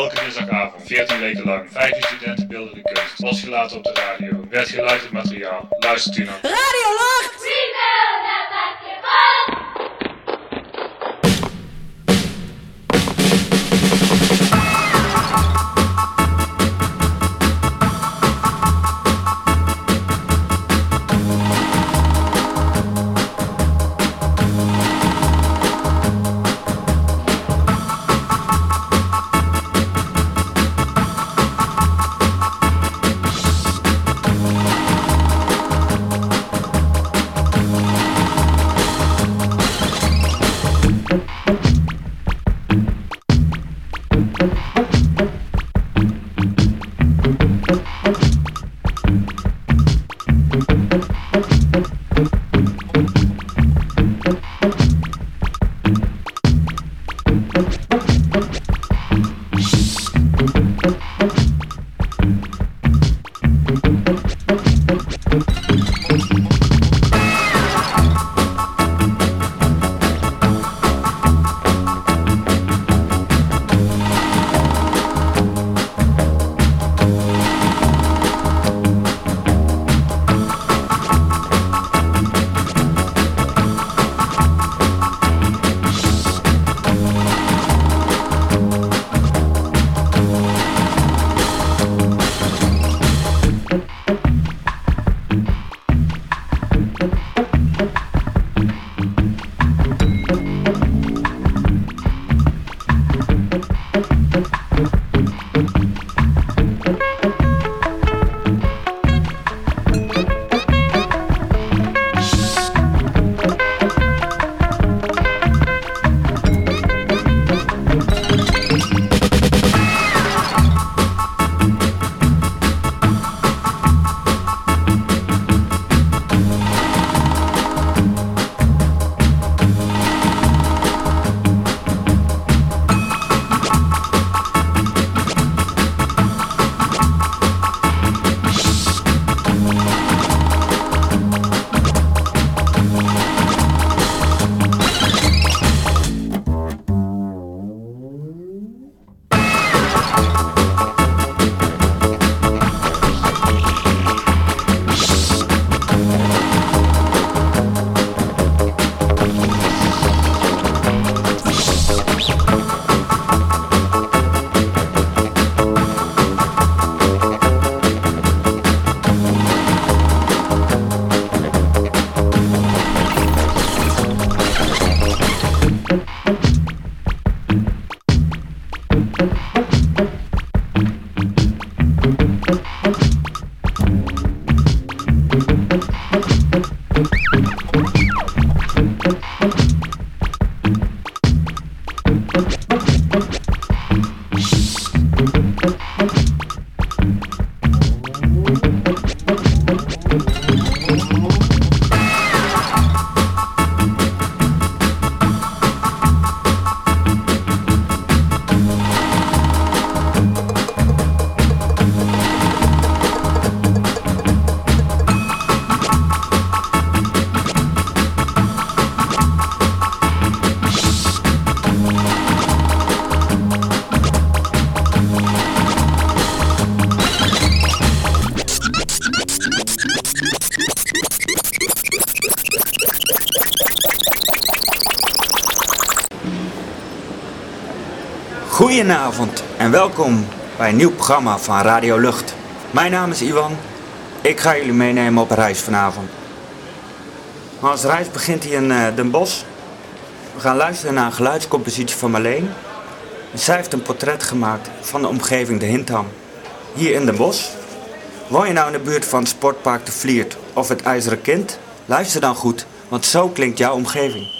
Elke dinsdagavond, 14 weken lang, 15 studenten beeldende kunst, losgelaten op de radio, werd geluisterd materiaal. Luistert u naar Radio Lucht! Goedenavond en welkom bij een nieuw programma van Radio Lucht. Mijn naam is Iwan. Ik ga jullie meenemen op reis vanavond. Onze reis begint hier in uh, Den Bosch. We gaan luisteren naar een geluidscompositie van Marleen. Zij heeft een portret gemaakt van de omgeving de Hintham. Hier in Den Bosch. Woon je nou in de buurt van het sportpark De Vliert of het IJzeren Kind? Luister dan goed, want zo klinkt jouw omgeving.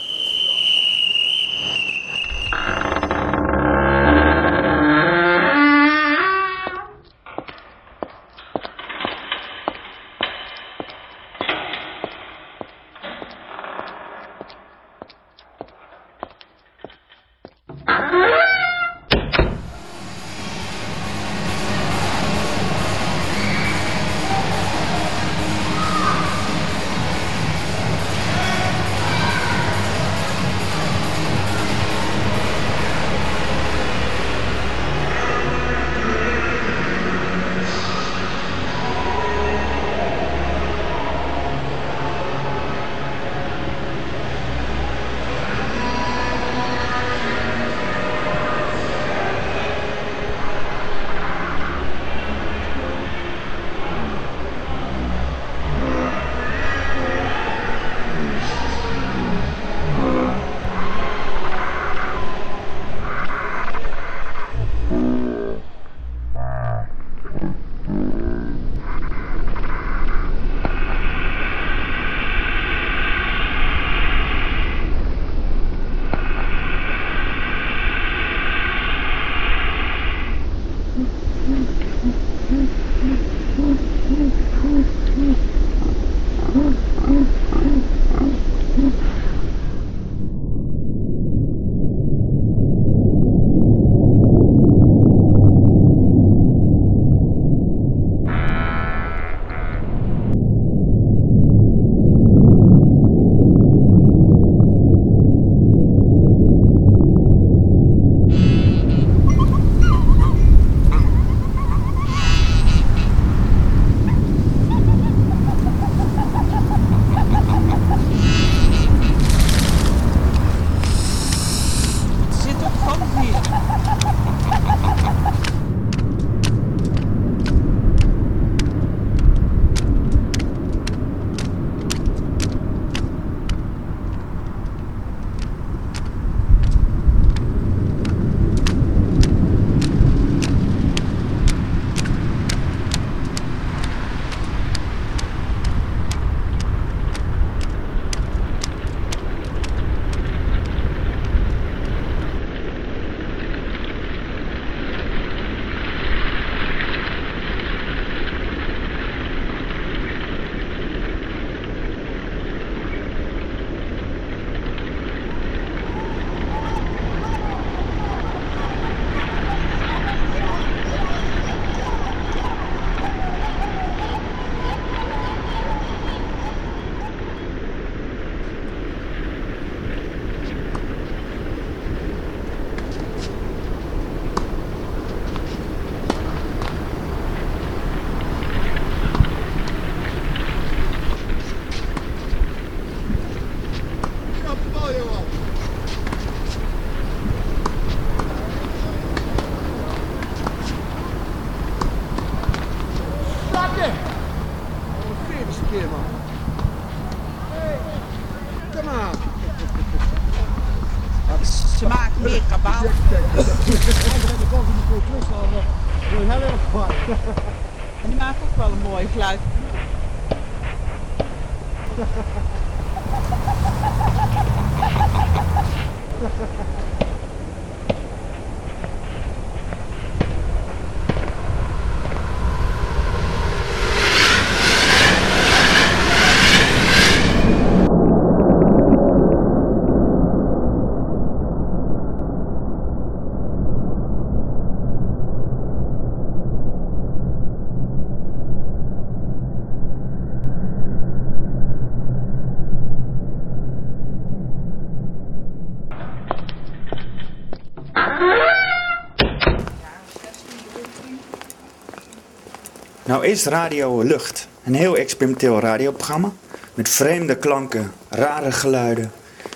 Nou is Radio Lucht een heel experimenteel radioprogramma. Met vreemde klanken, rare geluiden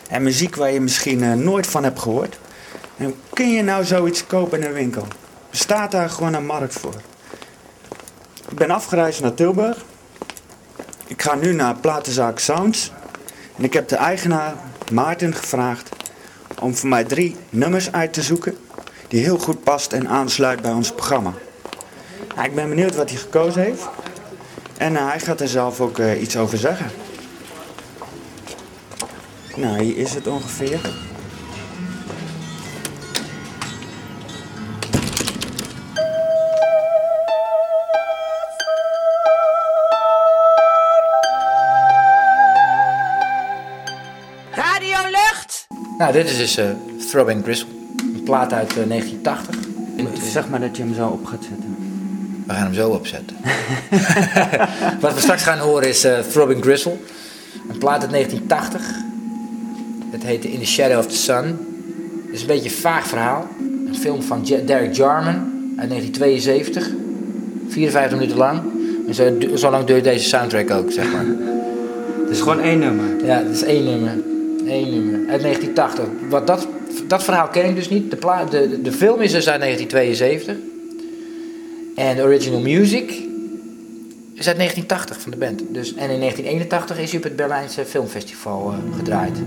en muziek waar je misschien eh, nooit van hebt gehoord. En kun je nou zoiets kopen in een winkel? Bestaat daar gewoon een markt voor? Ik ben afgereisd naar Tilburg. Ik ga nu naar platenzaak Sounds. En ik heb de eigenaar Maarten gevraagd om voor mij drie nummers uit te zoeken die heel goed past en aansluit bij ons programma. Nou, ik ben benieuwd wat hij gekozen heeft. En eh, hij gaat er zelf ook eh, iets over zeggen. Nou, hier is het ongeveer. Radio Lucht! Nou, dit is dus eh Throbbing Gristle. Een plaat uit eh, 1980. Zeg maar dat je hem zo op gaat zetten. We gaan hem zo opzetten. Wat we straks gaan horen is eh, Throbbing Gristle. Een plaat uit 1980. Het heette In the Shadow of the Sun. Het is een beetje een vaag verhaal. Een film van Derek Jarman uit 1972. 54 minuten lang. En zo, zo lang duurt deze soundtrack ook, zeg maar. Het is gewoon één nummer. Ja, het is één nummer. Eén nummer. Uit 1980. Wat dat, dat verhaal ken ik dus niet. De, de, de film is dus uit 1972. En original music is uit 1980 van de band. Dus, en in 1981 is hij op het Berlijnse Filmfestival eh, gedraaid.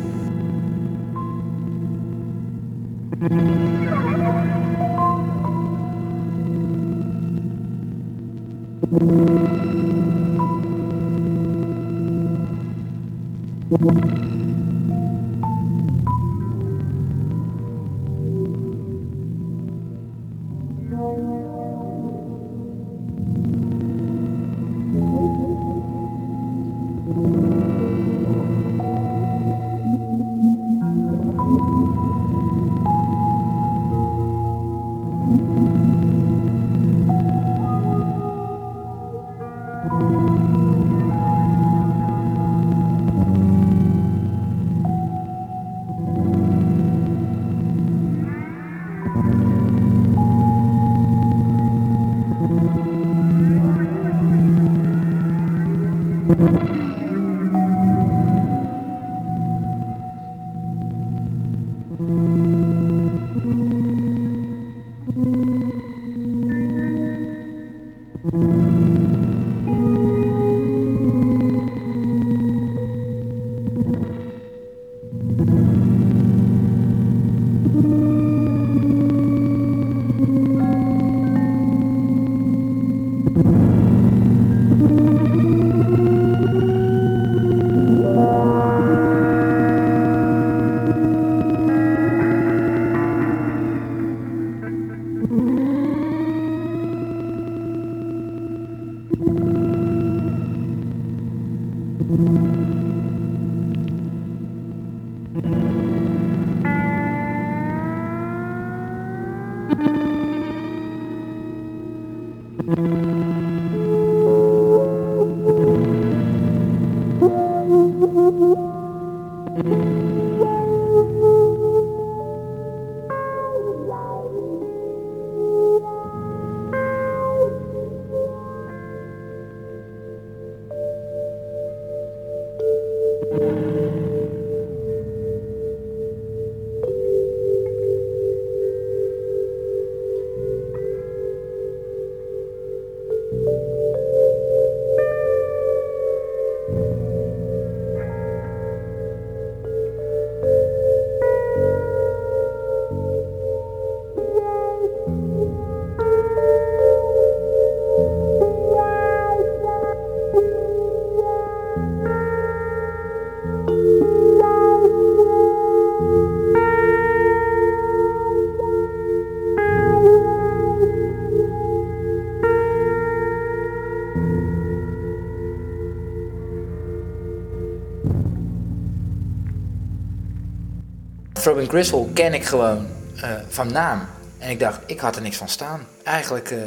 Robin Griswold ken ik gewoon eh, van naam. En ik dacht, ik had er niks van staan. Eigenlijk eh,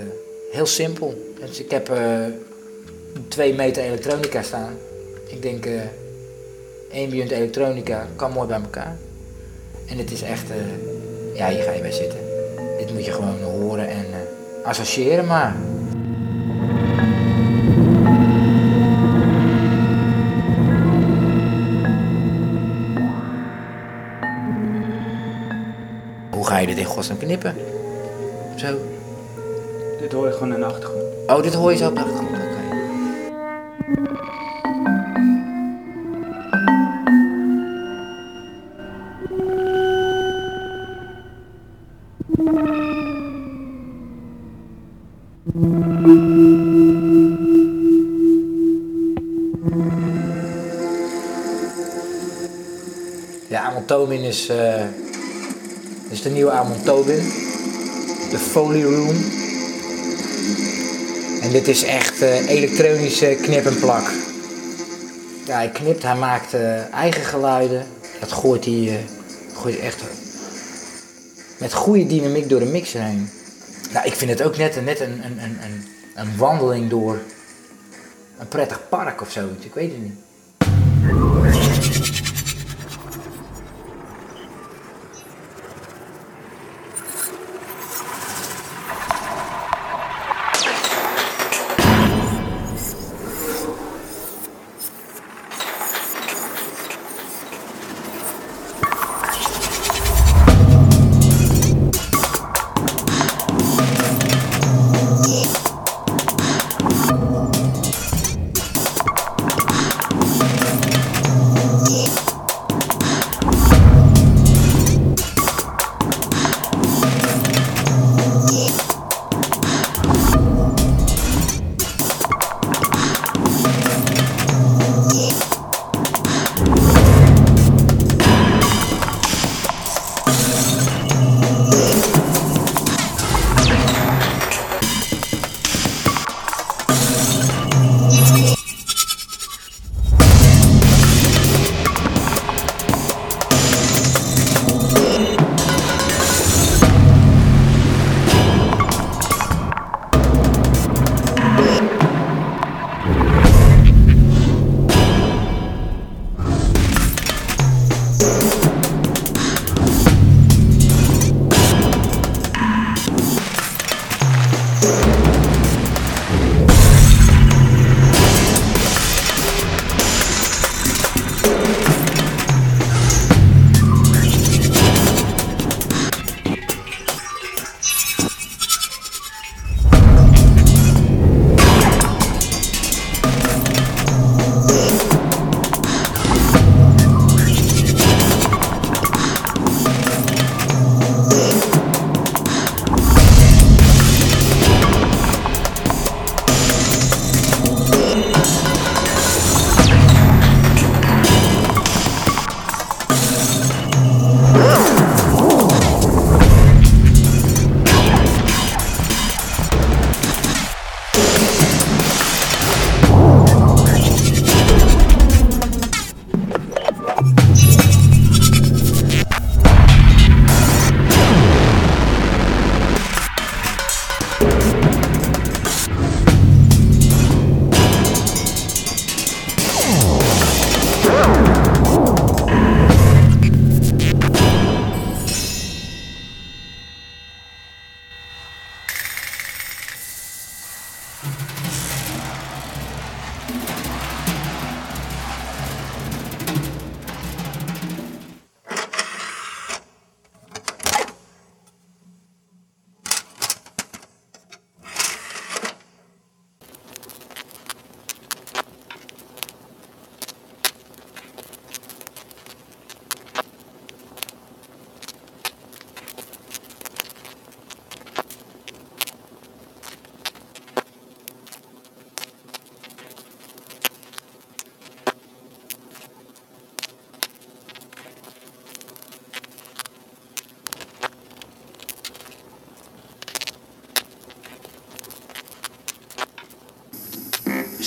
heel simpel. Dus ik heb eh, twee meter elektronica staan. Ik denk, ambient elektronica kan mooi bij elkaar. En het is echt, ja, hier ga je bij zitten. Dit moet je gewoon horen en associëren maar. Ga je dit in godsnaam knippen? Zo. Dit hoor je gewoon in de achtergrond. Oh, dit hoor je zo op de achtergrond. Oké. Ja, Amon Tobin is, eh, is de nieuwe Amon Tobin. De Foley Room. En dit is echt eh, elektronische knip en plak. Ja, hij knipt, hij maakt eh, eigen geluiden. Dat gooit hij, eh, gooit echt met goede dynamiek door de mixer heen. Nou, ik vind het ook net, net een, een, een, een, wandeling door een prettig park of zoiets. Ik weet het niet.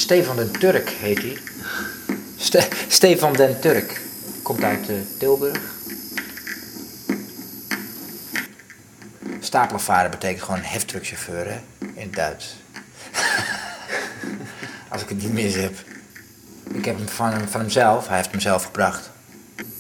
Stefan den Turk heet hij. Ste- Stefan den Turk. Komt uit eh, Tilburg. Stapelvader betekent gewoon heftruckchauffeur hè? in het Duits. Als ik het niet mis heb. Ik heb hem van, van hemzelf, hij heeft hem zelf gebracht.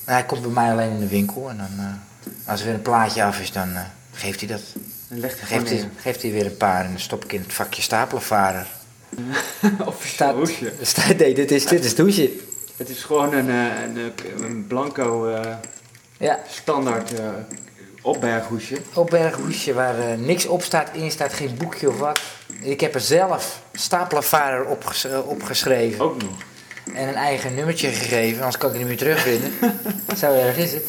Hij komt bij mij alleen in de winkel en dan, eh, als er weer een plaatje af is, dan eh, geeft hij dat. Dan legt hij Geeft hij, geeft hij weer een paar en dan stop ik in het vakje stapelenvarer. hoesje. staat, nee, dit is, dit is het hoesje. Het is gewoon een, eh, een, eh, een blanco eh, Ja, standaard eh opberghoesje. opberghoesje waar niks op staat, in staat, geen boekje of wat. Ik heb er zelf stapelenvarer opges eh, opgeschreven Ook nog. en een eigen nummertje gegeven, anders kan ik het niet meer terugvinden. Zo erg is het.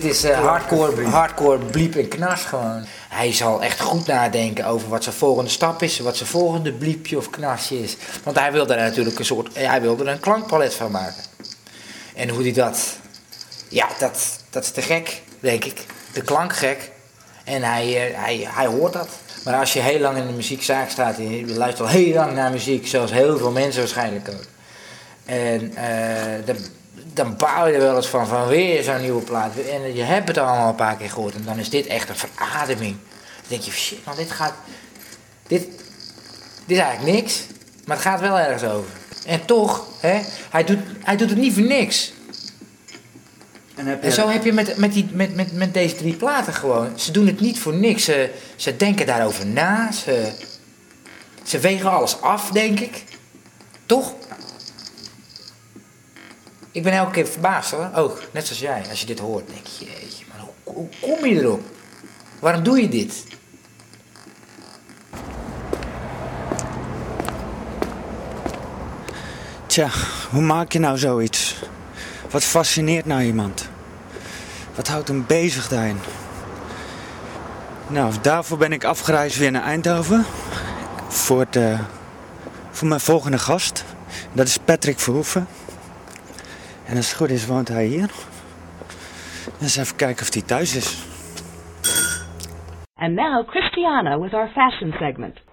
Dit is eh, hardcore, hardcore bliep en knars gewoon. Hij zal echt goed nadenken over wat zijn volgende stap is, wat zijn volgende bliepje of knasje is. Want hij wil daar natuurlijk een soort, hij wil er een klankpalet van maken. En hoe hij dat, ja, dat, dat is te gek, denk ik. De klank gek. En hij, eh, hij, hij hoort dat. Maar als je heel lang in de muziekzaak staat en je luistert al heel lang naar muziek, zoals heel veel mensen waarschijnlijk ook. En eh, dan, dan bouw je er wel eens van, van weer zo'n nieuwe plaat. En je hebt het allemaal een paar keer gehoord. En dan is dit echt een verademing. Dan denk je, shit man, dit gaat... Dit, dit is eigenlijk niks. Maar het gaat wel ergens over. En toch, hè, hij, doet, hij doet het niet voor niks. En, heb En zo heb je met, met, die, met, met, met deze drie platen gewoon. Ze doen het niet voor niks. Ze, ze denken daarover na. Ze, ze wegen alles af, denk ik. Toch? Ik ben elke keer verbaasd hoor. Ook, net zoals jij. Als je dit hoort, denk je, jeetje, maar hoe, kom je erop? Waarom doe je dit? Tja, hoe maak je nou zoiets? Wat fascineert nou iemand? Wat houdt hem bezig daarin? Nou, daarvoor ben ik afgereisd weer naar Eindhoven. Voor, het, eh, voor mijn volgende gast. Dat is Patrick Verhoeven. En als het goed is, woont hij hier. Dus even kijken of hij thuis is. And now Christiana with our fashion segment.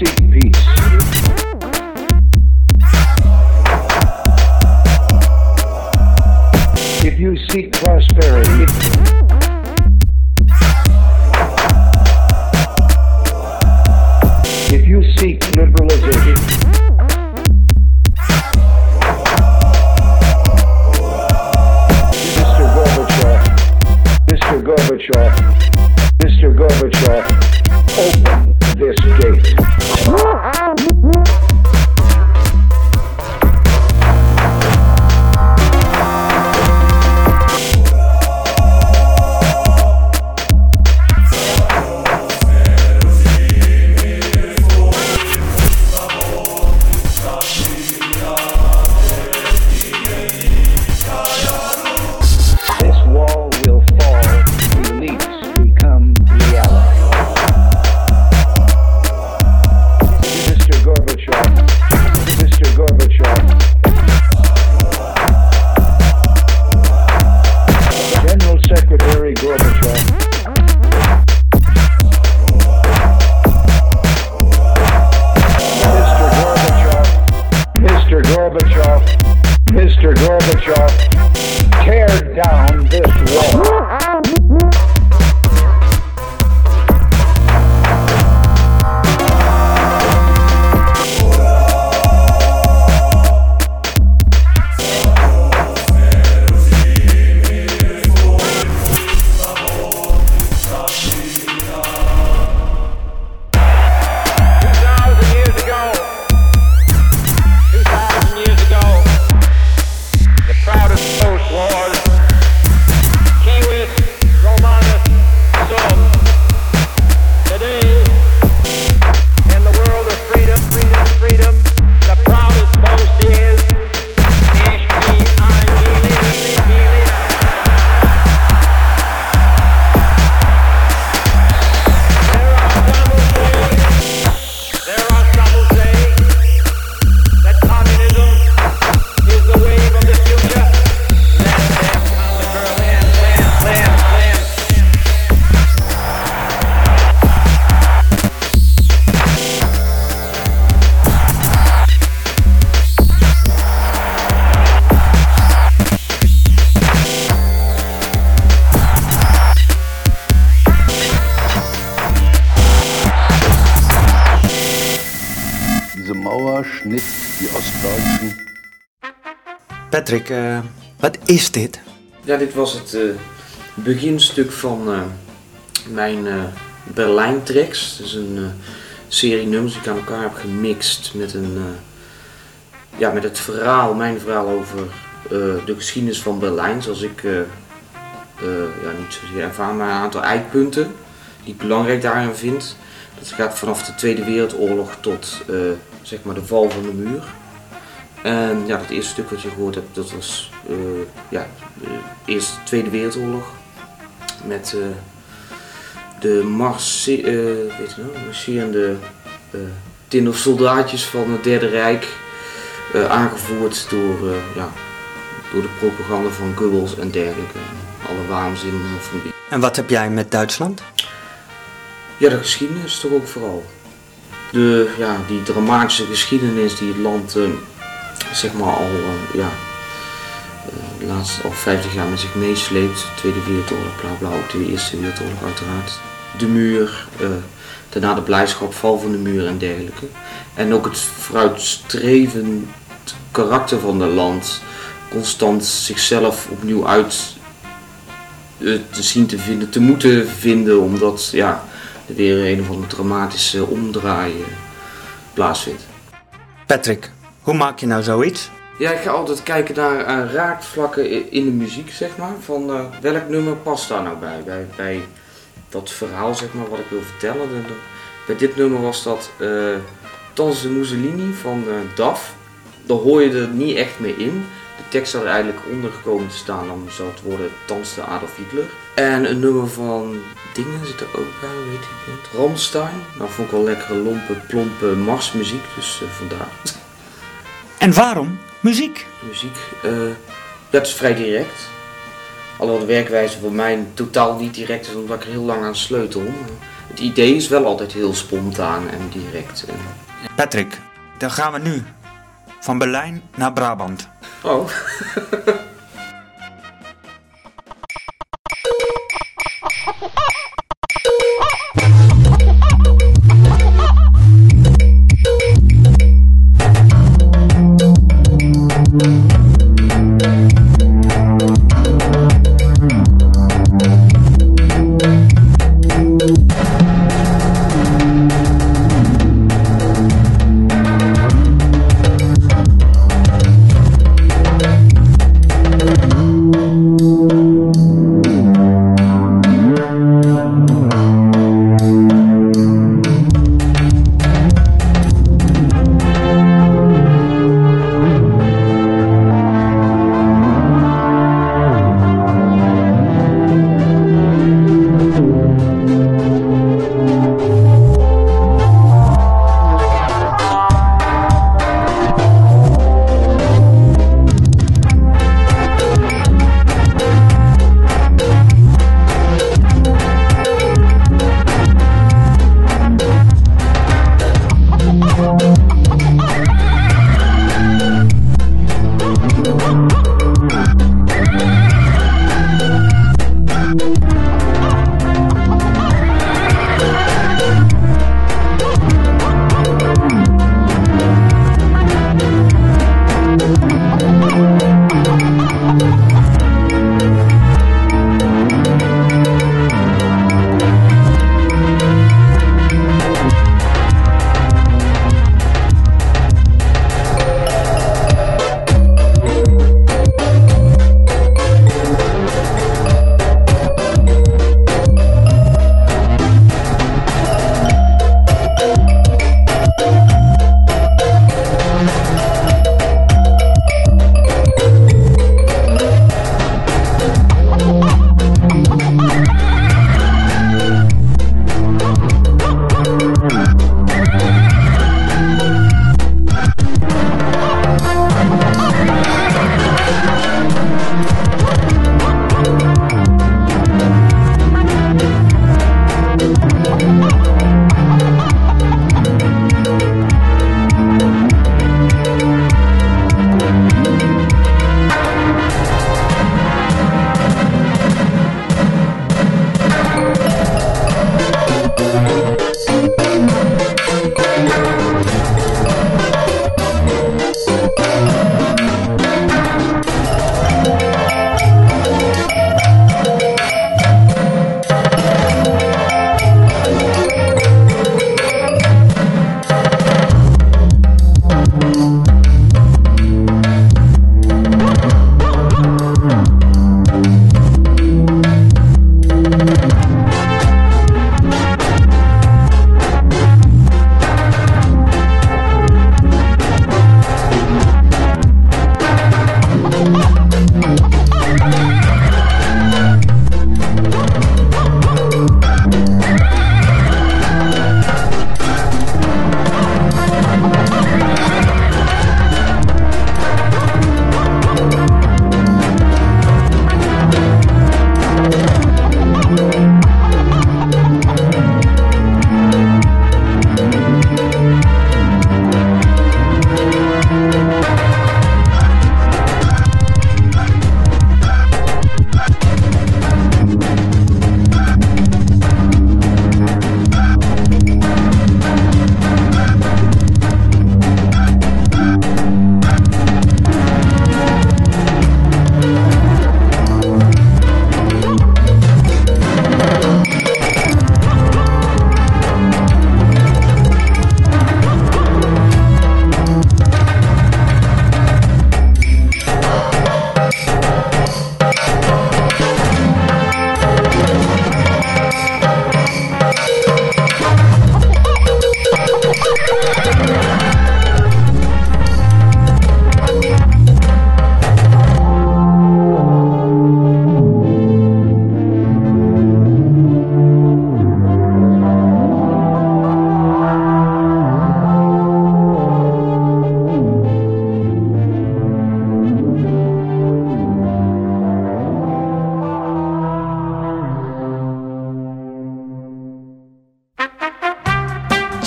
Seek peace, Eh, wat is dit? Ja, dit was het eh, beginstuk van eh, mijn Berlijn Tracks. Is een serie nummers die ik aan elkaar heb gemixt met, een, ja, met het verhaal, mijn verhaal over de geschiedenis van Berlijn. Zoals ik, ja, niet zozeer ervaar, maar een aantal eikpunten die ik belangrijk daarin vind. Dat gaat vanaf de Tweede Wereldoorlog tot zeg maar de val van de muur. En ja, dat eerste stuk wat je gehoord hebt, dat was eh, ja, de Eerste Tweede Wereldoorlog. Met eh, de marche, eh, weet je nou, marcherende eh tindersoldaatjes van het Derde Rijk. aangevoerd door, ja, door de propaganda van Goebbels en dergelijke. Alle waanzin van die. En wat heb jij met Duitsland? Ja, de geschiedenis toch ook vooral. De, ja, die dramatische geschiedenis die het land zeg maar al, eh, ja, eh, de laatste al 50 jaar met zich meesleept. Tweede Wereldoorlog, bla bla, ook de Eerste Wereldoorlog uiteraard. De muur, eh, daarna de blijdschap, val van de muur en dergelijke. En ook het vooruitstrevend karakter van het land. Constant zichzelf opnieuw uit te zien te vinden, te moeten vinden, omdat ja, er weer een of andere dramatische omdraai eh, plaatsvindt. Patrick, hoe maak je nou zoiets? Ja, ik ga altijd kijken naar eh, raakvlakken in de muziek, zeg maar. Van eh, welk nummer past daar nou bij? bij? Bij dat verhaal, zeg maar, wat ik wil vertellen. Bij dit nummer was dat eh Tans de Mussolini van eh DAF. Daar hoor je er niet echt meer in. De tekst zou er eigenlijk onder gekomen te staan, dan zou het worden Tans de Adolf Hitler. En een nummer van Dingen zit er ook bij, weet ik niet. Ramstein. Nou, vond ik wel lekkere, lompe, plompe marsmuziek, dus eh, vandaar. En waarom muziek? Muziek, eh, dat is vrij direct. Alhoewel de werkwijze voor mij totaal niet direct is, omdat ik er heel lang aan sleutel. Het idee is wel altijd heel spontaan en direct. Patrick, dan gaan we nu van Berlijn naar Brabant. Oh.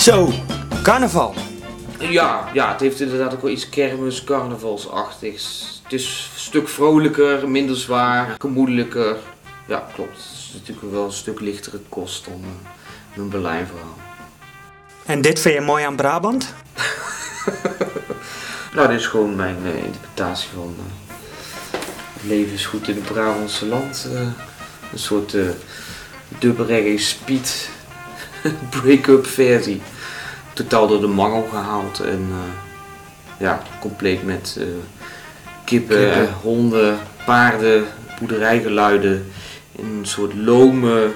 Zo, carnaval. Ja, ja, het heeft inderdaad ook wel iets kermis, carnavalsachtigs. Het is een stuk vrolijker, minder zwaar, gemoedelijker. Ja, klopt. Het is natuurlijk wel een stuk lichtere kost dan een Berlijn verhaal. En dit vind je mooi aan Brabant? nou, dit is gewoon mijn uh, interpretatie van uh, het leven is goed in het Brabantse land. Uh, een soort uh, speed break-up versie. Totaal door de mangel gehaald en ja, compleet met kippen, Kippen. honden, paarden, boerderijgeluiden. In een soort lome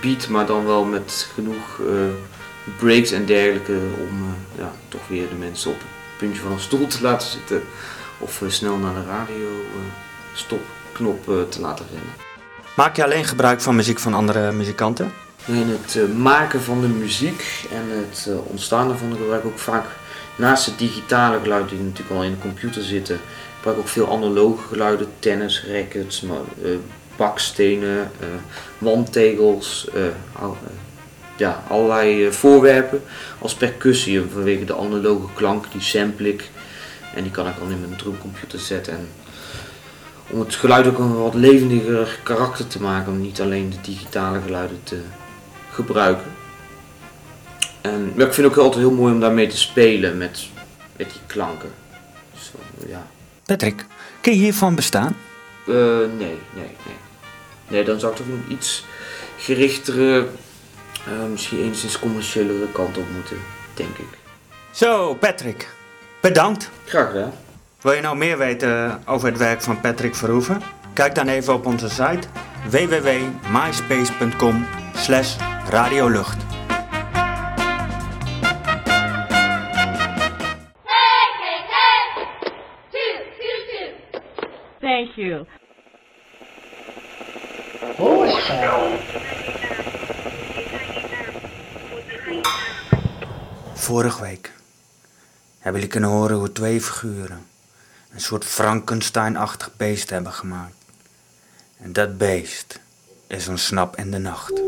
beat, maar dan wel met genoeg breaks en dergelijke om uh, ja, toch weer de mensen op het puntje van een stoel te laten zitten. Of uh, snel naar de radio stopknop te laten rennen. Maak je alleen gebruik van muziek van andere muzikanten? In het maken van de muziek en het ontstaan daarvan gebruik ik ook vaak naast het digitale geluid die natuurlijk al in de computer zitten, gebruik ik ook veel analoge geluiden, tennis, rackets, maar, bakstenen, wandtegels, al, ja, allerlei voorwerpen als percussie vanwege de analoge klank, die sample ik en die kan ik dan in mijn drumcomputer zetten. En om het geluid ook een wat levendiger karakter te maken, om niet alleen de digitale geluiden te gebruiken. En ja, ik vind het ook altijd heel mooi om daarmee te spelen met, met die klanken. Zo, ja. Patrick, kun je hiervan bestaan? nee, nee, nee. Nee, dan zou ik toch een iets gerichtere, uh, misschien enigszins commerciëlere kant op moeten, denk ik. Zo, Patrick. Bedankt. Graag gedaan. Wil je nou meer weten over het werk van Patrick Verhoeven? Kijk dan even op onze site www.myspace.com slash radiolucht. Thank you. Vorige week hebben jullie kunnen horen hoe twee figuren een soort Frankenstein-achtig beest hebben gemaakt. En dat beest is een snap in de nacht.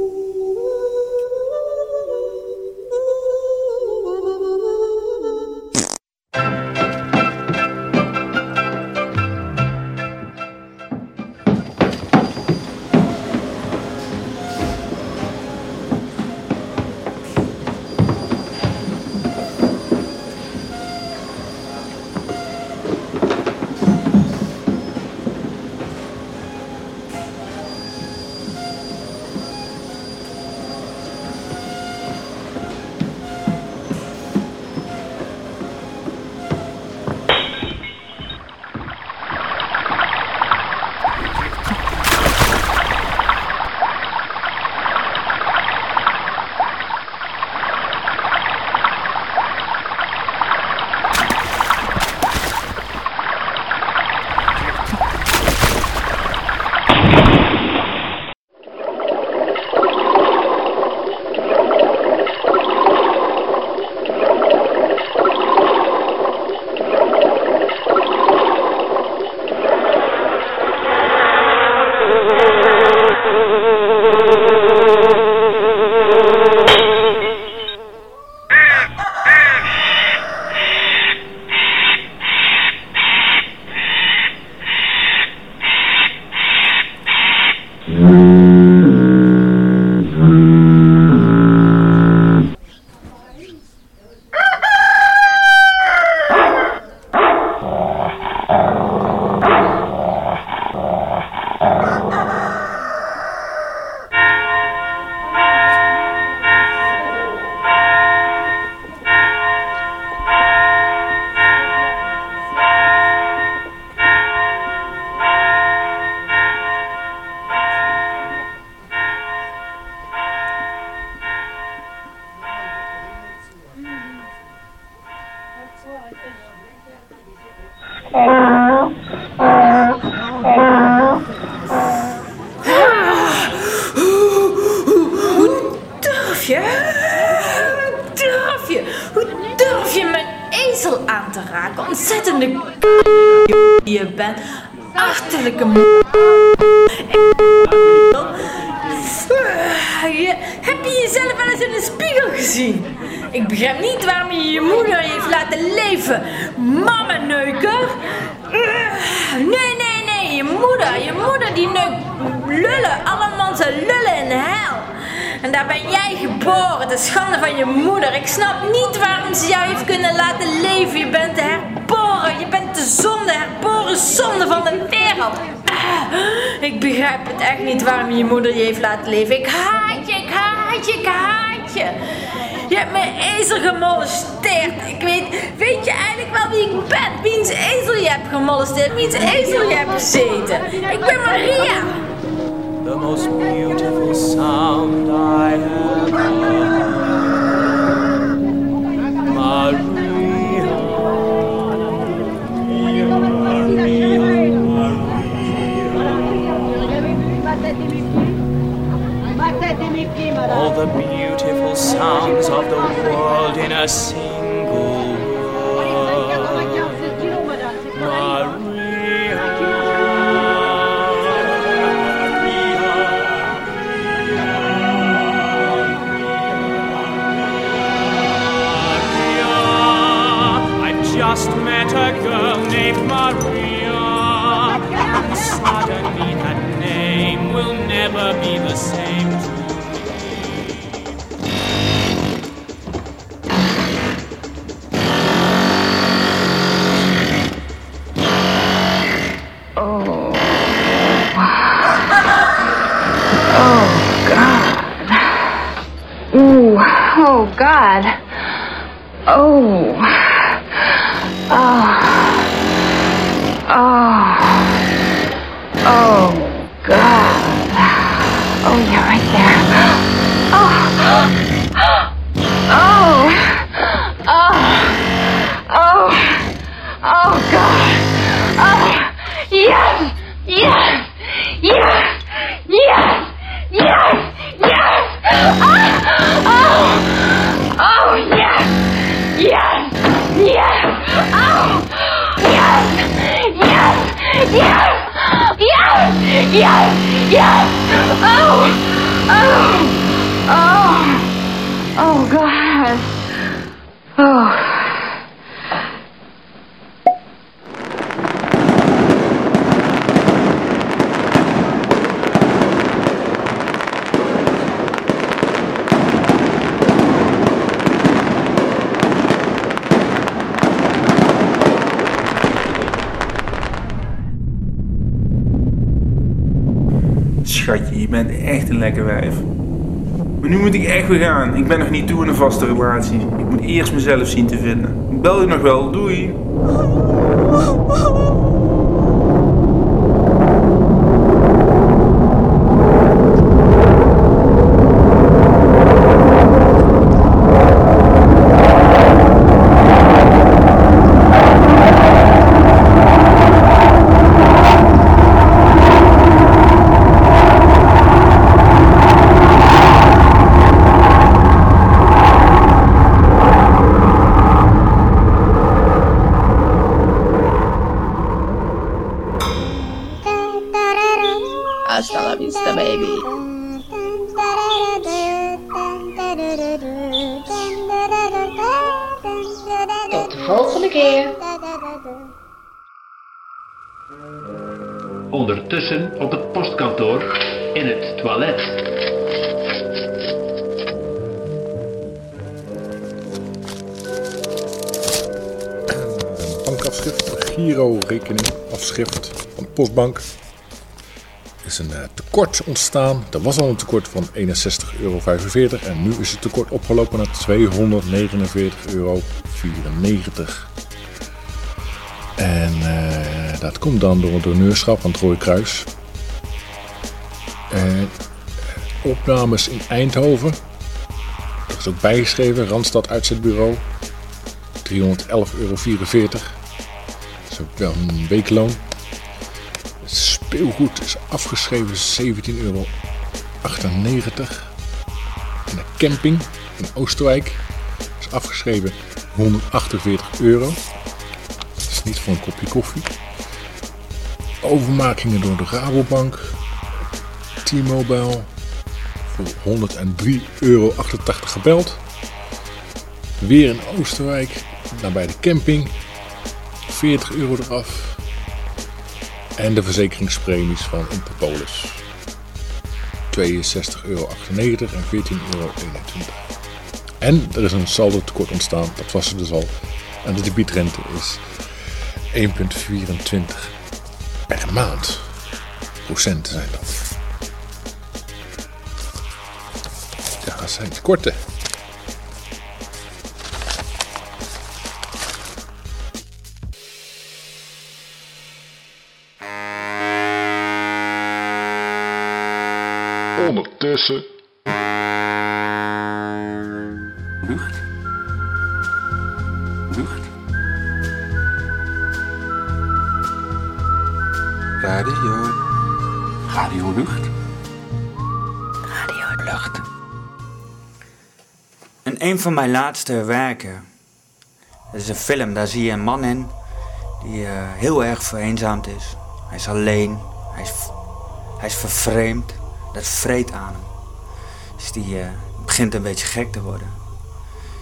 Leven. Mammeneuker. Nee, nee, nee. Je moeder, je moeder die neukt lullen. Allemaal te lullen in de hel. En daar ben jij geboren, de schande van je moeder. Ik snap niet waarom ze jou heeft kunnen laten leven. Je bent herboren, je bent de zonde, herboren zonde van de wereld. Ik begrijp het echt niet waarom je moeder je heeft laten leven. Ik haat je, ik haat je, ik haat je. Je hebt mijn ezel Ik weet, weet je eigenlijk wel wie ik ben? Wiens ezel je hebt gemolesteerd? Wiens ezel je hebt gezeten? Ik ben Maria. The most beautiful sound I have heard. Maria. All the beautiful sounds of the world in a single named Maria. And suddenly that name will never be the same Oh. Oh, oh, God. Oh. Oh. Yes! Yes! Oh! Oh! Oh! Oh, God. Een lekker wijf. Maar nu moet ik echt weer gaan. Ik ben nog niet toe in een vaste relatie. Ik moet eerst mezelf zien te vinden. Ik bel je nog wel. Doei. Vista, baby. Tot de volgende keer. Ondertussen op het postkantoor in het toilet. bankafschrift, Giro-rekening, afschrift van de postbank. Is een eh, tekort ontstaan. Er was al een tekort van 61,45 euro en nu is het tekort opgelopen naar 249,94 euro. En eh, dat komt dan door het doneurschap van het Rode Kruis. En opnames in Eindhoven. Dat is ook bijgeschreven, Randstad Uitzetbureau. 311,44 euro. Dat is ook wel een weekloon. Speelgoed is afgeschreven 17,98 euro. En de camping in Oosterwijk is afgeschreven 148 euro. Dat is niet voor een kopje koffie. Overmakingen door de Rabobank. T-Mobile voor 103,88 euro gebeld. Weer in Oosterwijk nabij de camping. 40 euro eraf. En de verzekeringspremies van Interpolis. 62,98 euro en 14,21 euro. En er is een saldo tekort ontstaan, dat was er dus al. En de debietrente is 1,24 per maand. Procenten zijn dat. Ja, dat zijn tekorten. Ondertussen. Lucht. Lucht. Radio. Radio Lucht. Radio Lucht. In een van mijn laatste werken. Dat is een film, daar zie je een man in die eh, heel erg vereenzaamd is. Hij is alleen, hij is, hij is vervreemd. Dat vreet aan hem. Dus die eh, begint een beetje gek te worden.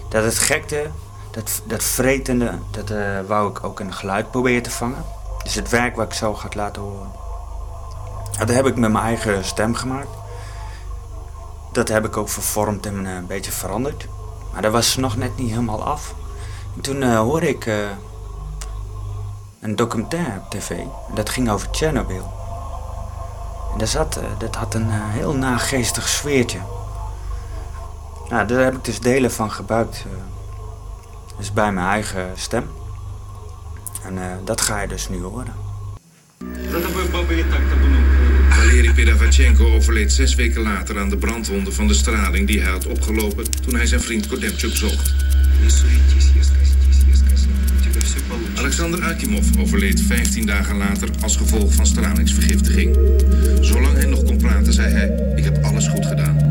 Dat het gekte, dat, dat vretende, dat eh, wou ik ook in geluid proberen te vangen. Dus het werk wat ik zo ga laten horen. Dat heb ik met mijn eigen stem gemaakt. Dat heb ik ook vervormd en eh, een beetje veranderd. Maar dat was nog net niet helemaal af. En toen uh, hoorde ik een documentaire op tv. En dat ging over Chernobyl. En dat, zat, dat had een heel nageestig sfeertje. Nou, daar heb ik dus delen van gebruikt. dus bij mijn eigen stem. En dat ga je dus nu horen. Valery Pedavachenko overleed zes weken later aan de brandwonden van de straling die hij had opgelopen toen hij zijn vriend Kodemchuk zocht. Alexander Akimov overleed 15 dagen later als gevolg van stralingsvergiftiging. Zolang hij nog kon praten, zei hij: Ik heb alles goed gedaan.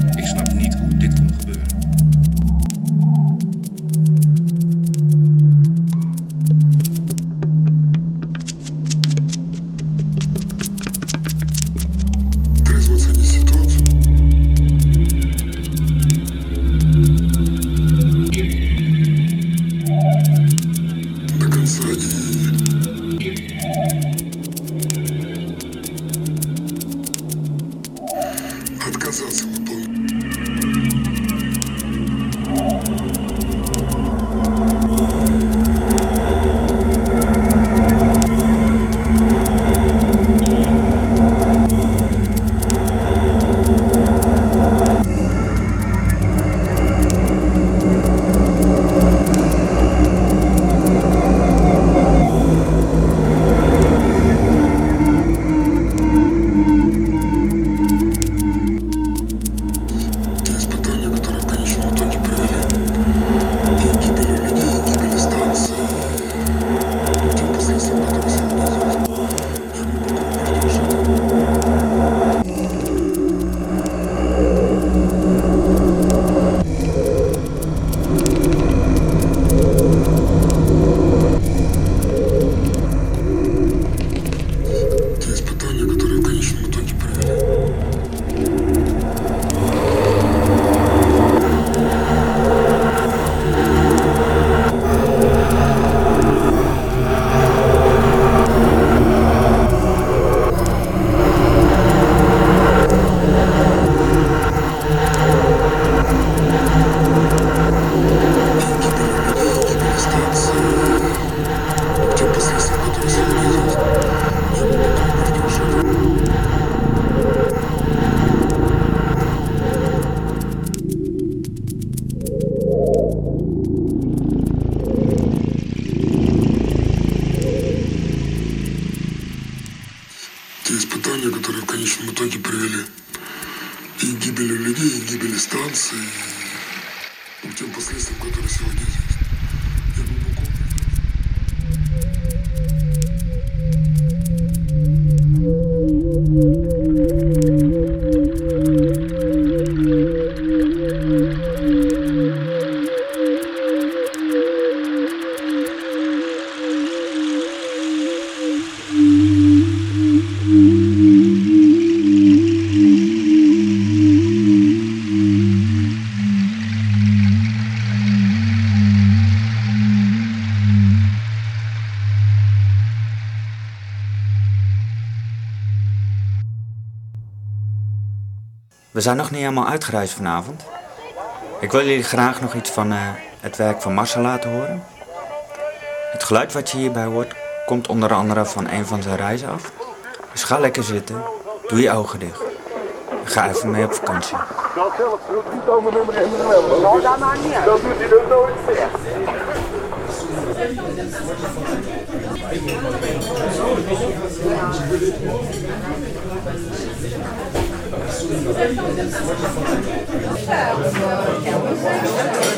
трагедии, которые в конечном итоге привели и к гибели людей, и к гибели станции, и к тем последствиям, которые сегодня здесь. Zijn nog niet helemaal uitgereisd vanavond. Ik wil jullie graag nog iets van eh, het werk van Marcel laten horen. Het geluid wat je hierbij hoort komt onder andere van een van zijn reizen af. Dus ga lekker zitten, doe je ogen dicht. En ga even mee op vakantie. Gaat zelf terug, niet over nummer 1 dat maakt niet uit. Dat doet hij nooit meer. Thank you.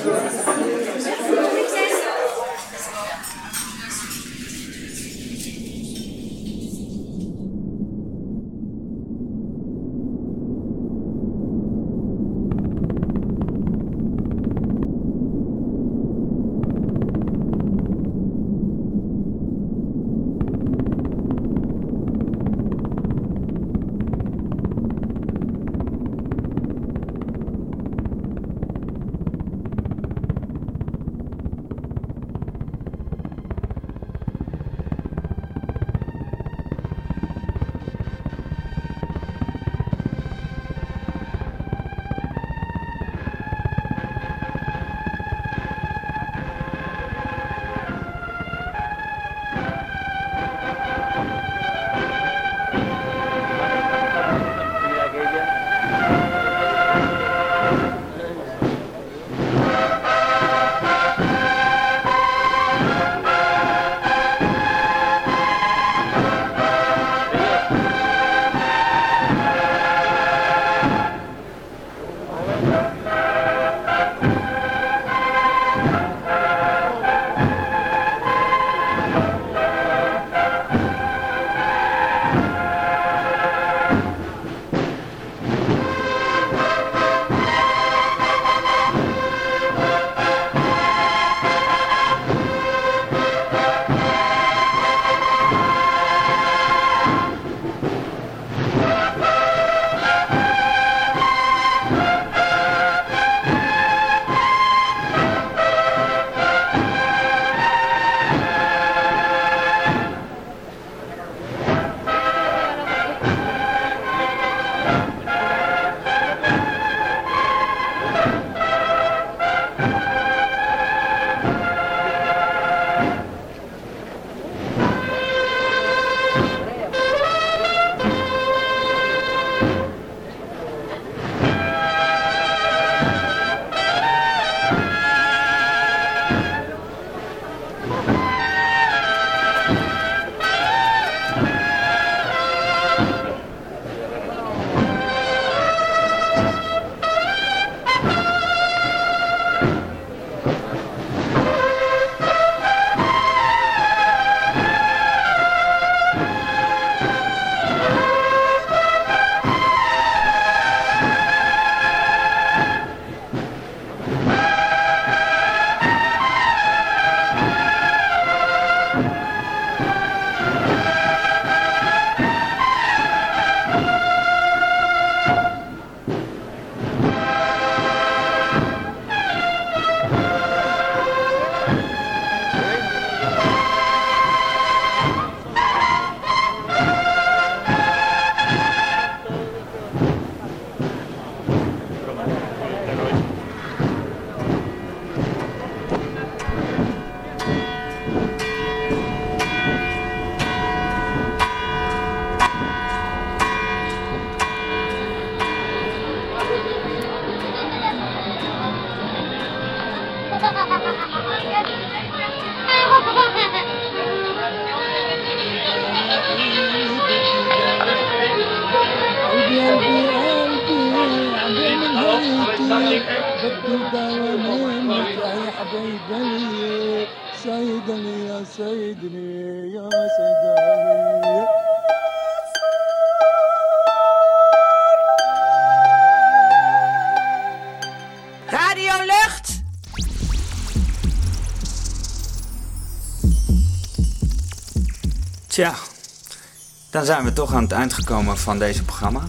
Dan zijn we toch aan het eind gekomen van deze programma.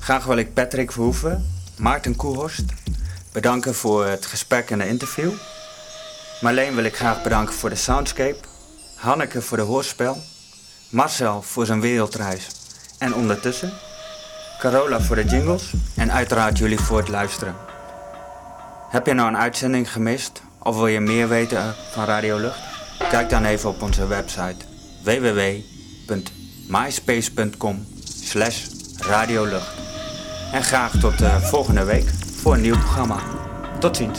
Graag wil ik Patrick Verhoeven, Maarten Koehorst bedanken voor het gesprek en de interview. Marleen wil ik graag bedanken voor de soundscape. Hanneke voor de hoorspel. Marcel voor zijn wereldreis. En ondertussen. Carola voor de jingles en uiteraard jullie voor het luisteren. Heb je nou een uitzending gemist of wil je meer weten van Radio Lucht? Kijk dan even op onze website www.myspace.com slash radiolucht. En graag tot uh, volgende week voor een nieuw programma. Tot ziens.